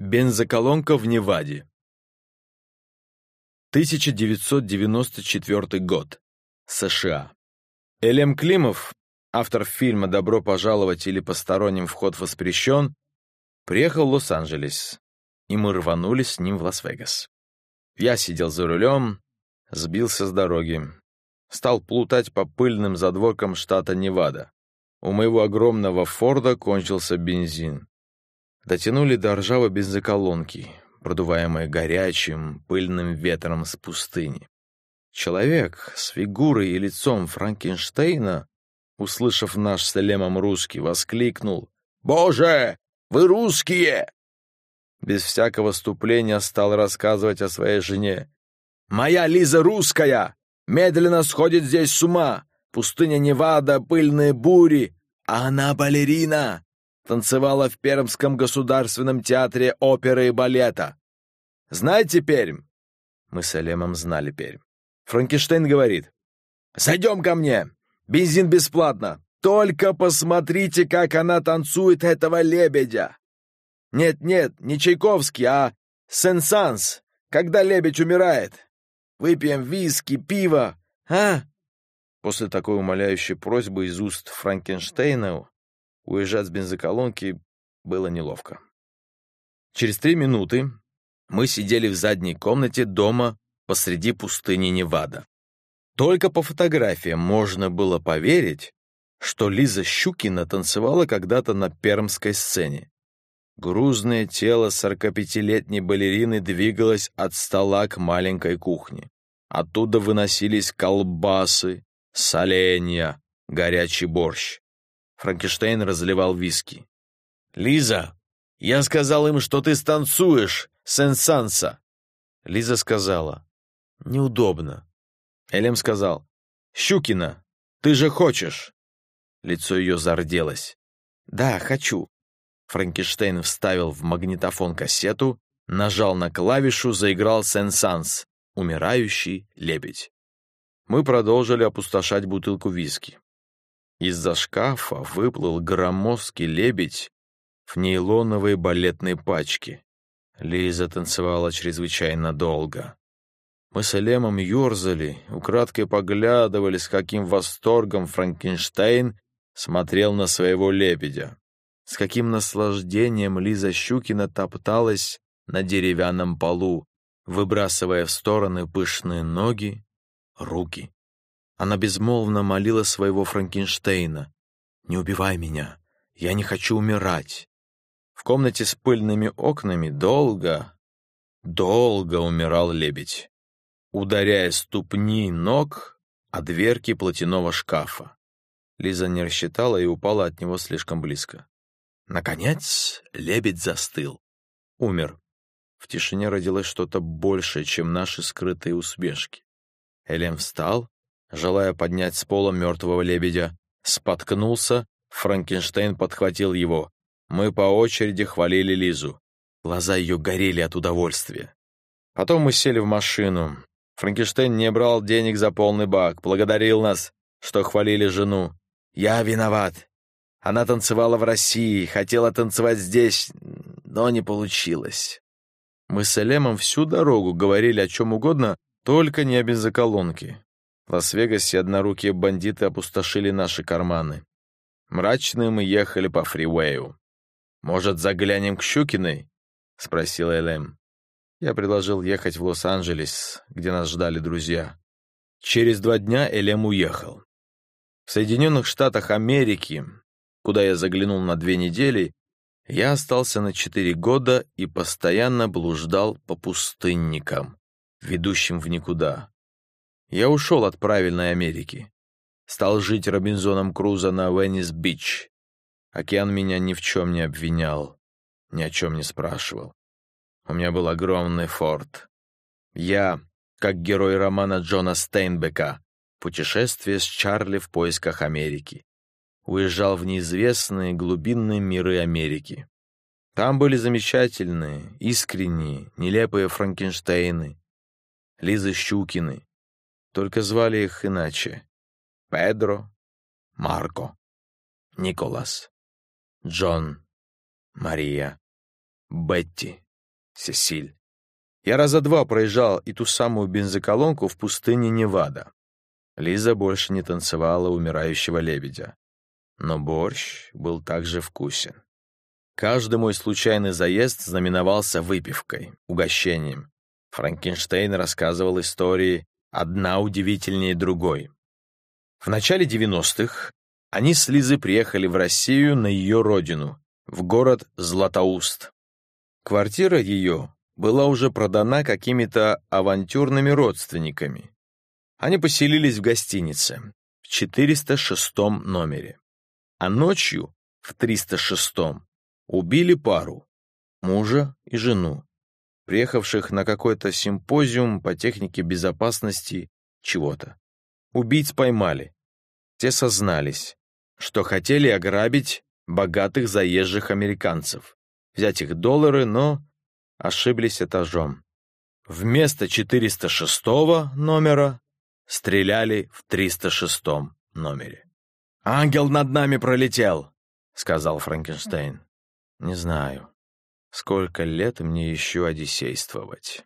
Бензоколонка в Неваде. 1994 год. США. Элем Климов, автор фильма «Добро пожаловать» или «Посторонним вход воспрещен», приехал в Лос-Анджелес, и мы рванули с ним в Лас-Вегас. Я сидел за рулем, сбился с дороги, стал плутать по пыльным задворкам штата Невада. У моего огромного Форда кончился бензин. Дотянули до ржавой бензоколонки, продуваемой горячим, пыльным ветром с пустыни. Человек с фигурой и лицом Франкенштейна, услышав наш с Элемом русский, воскликнул «Боже, вы русские!» Без всякого вступления стал рассказывать о своей жене. «Моя Лиза русская! Медленно сходит здесь с ума! Пустыня Невада, пыльные бури! А она балерина! Танцевала в Пермском государственном театре оперы и балета. Знаете Пермь?» Мы с Элемом знали Пермь. Франкенштейн говорит, «Зайдем ко мне! Бензин бесплатно! Только посмотрите, как она танцует этого лебедя!» «Нет-нет, не Чайковский, а Сен-Санс, когда лебедь умирает. Выпьем виски, пиво, а?» После такой умоляющей просьбы из уст Франкенштейна Уезжать с бензоколонки было неловко. Через три минуты мы сидели в задней комнате дома посреди пустыни Невада. Только по фотографиям можно было поверить, что Лиза Щукина танцевала когда-то на пермской сцене. Грузное тело 45-летней балерины двигалось от стола к маленькой кухне. Оттуда выносились колбасы, соленья, горячий борщ. Франкенштейн разливал виски. «Лиза, я сказал им, что ты станцуешь, сенсанса!» Лиза сказала. «Неудобно». Элем сказал. «Щукина, ты же хочешь!» Лицо ее зарделось. «Да, хочу». Франкенштейн вставил в магнитофон кассету, нажал на клавишу, заиграл сенсанс, умирающий лебедь. Мы продолжили опустошать бутылку виски. Из-за шкафа выплыл громоздкий лебедь в нейлоновой балетной пачке. Лиза танцевала чрезвычайно долго. Мы с Элемом ерзали, украдкой поглядывали, с каким восторгом Франкенштейн смотрел на своего лебедя. С каким наслаждением Лиза Щукина топталась на деревянном полу, выбрасывая в стороны пышные ноги, руки. Она безмолвно молила своего Франкенштейна. «Не убивай меня, я не хочу умирать». В комнате с пыльными окнами долго, долго умирал лебедь, ударяя ступни ног о дверки платяного шкафа. Лиза не рассчитала и упала от него слишком близко. Наконец лебедь застыл. Умер. В тишине родилось что-то большее, чем наши скрытые усмешки. Элем встал, желая поднять с пола мертвого лебедя. Споткнулся, Франкенштейн подхватил его. Мы по очереди хвалили Лизу. Глаза ее горели от удовольствия. Потом мы сели в машину. Франкенштейн не брал денег за полный бак, благодарил нас, что хвалили жену. «Я виноват. Она танцевала в России, хотела танцевать здесь, но не получилось». Мы с Элемом всю дорогу говорили о чем угодно, только не о бензоколонке. В Лас-Вегасе однорукие бандиты опустошили наши карманы. Мрачные мы ехали по фривею. «Может, заглянем к Щукиной?» — спросил Элем. Я предложил ехать в Лос-Анджелес, где нас ждали друзья. Через два дня Элем уехал. В Соединенных Штатах Америки, куда я заглянул на две недели, я остался на четыре года и постоянно блуждал по пустынникам, ведущим в никуда. Я ушел от правильной Америки. Стал жить Робинзоном Крузо на Веннис-Бич. Океан меня ни в чем не обвинял, ни о чем не спрашивал. У меня был огромный форт. Я, как герой романа Джона Стейнбека «Путешествие с Чарли в поисках Америки», уезжал в неизвестные глубинные миры Америки. Там были замечательные, искренние, нелепые Франкенштейны, Лизы Щукины, только звали их иначе. Педро, Марко, Николас, Джон, Мария, Бетти. Сесиль. Я раза два проезжал и ту самую бензоколонку в пустыне Невада. Лиза больше не танцевала умирающего лебедя. Но борщ был также вкусен. Каждый мой случайный заезд знаменовался выпивкой, угощением. Франкенштейн рассказывал истории одна удивительнее другой. В начале 90-х они с Лизой приехали в Россию на ее родину, в город Златоуст. Квартира ее была уже продана какими-то авантюрными родственниками. Они поселились в гостинице в 406 номере. А ночью в 306 убили пару, мужа и жену, приехавших на какой-то симпозиум по технике безопасности чего-то. Убийц поймали. Те сознались, что хотели ограбить богатых заезжих американцев, взять их доллары, но ошиблись этажом. Вместо 406 номера стреляли в 306 номере. «Ангел над нами пролетел», — сказал Франкенштейн. «Не знаю, сколько лет мне еще одиссействовать».